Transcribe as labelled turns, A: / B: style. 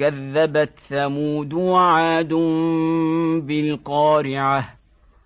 A: كذبت ثمود وعاد بالقارعة.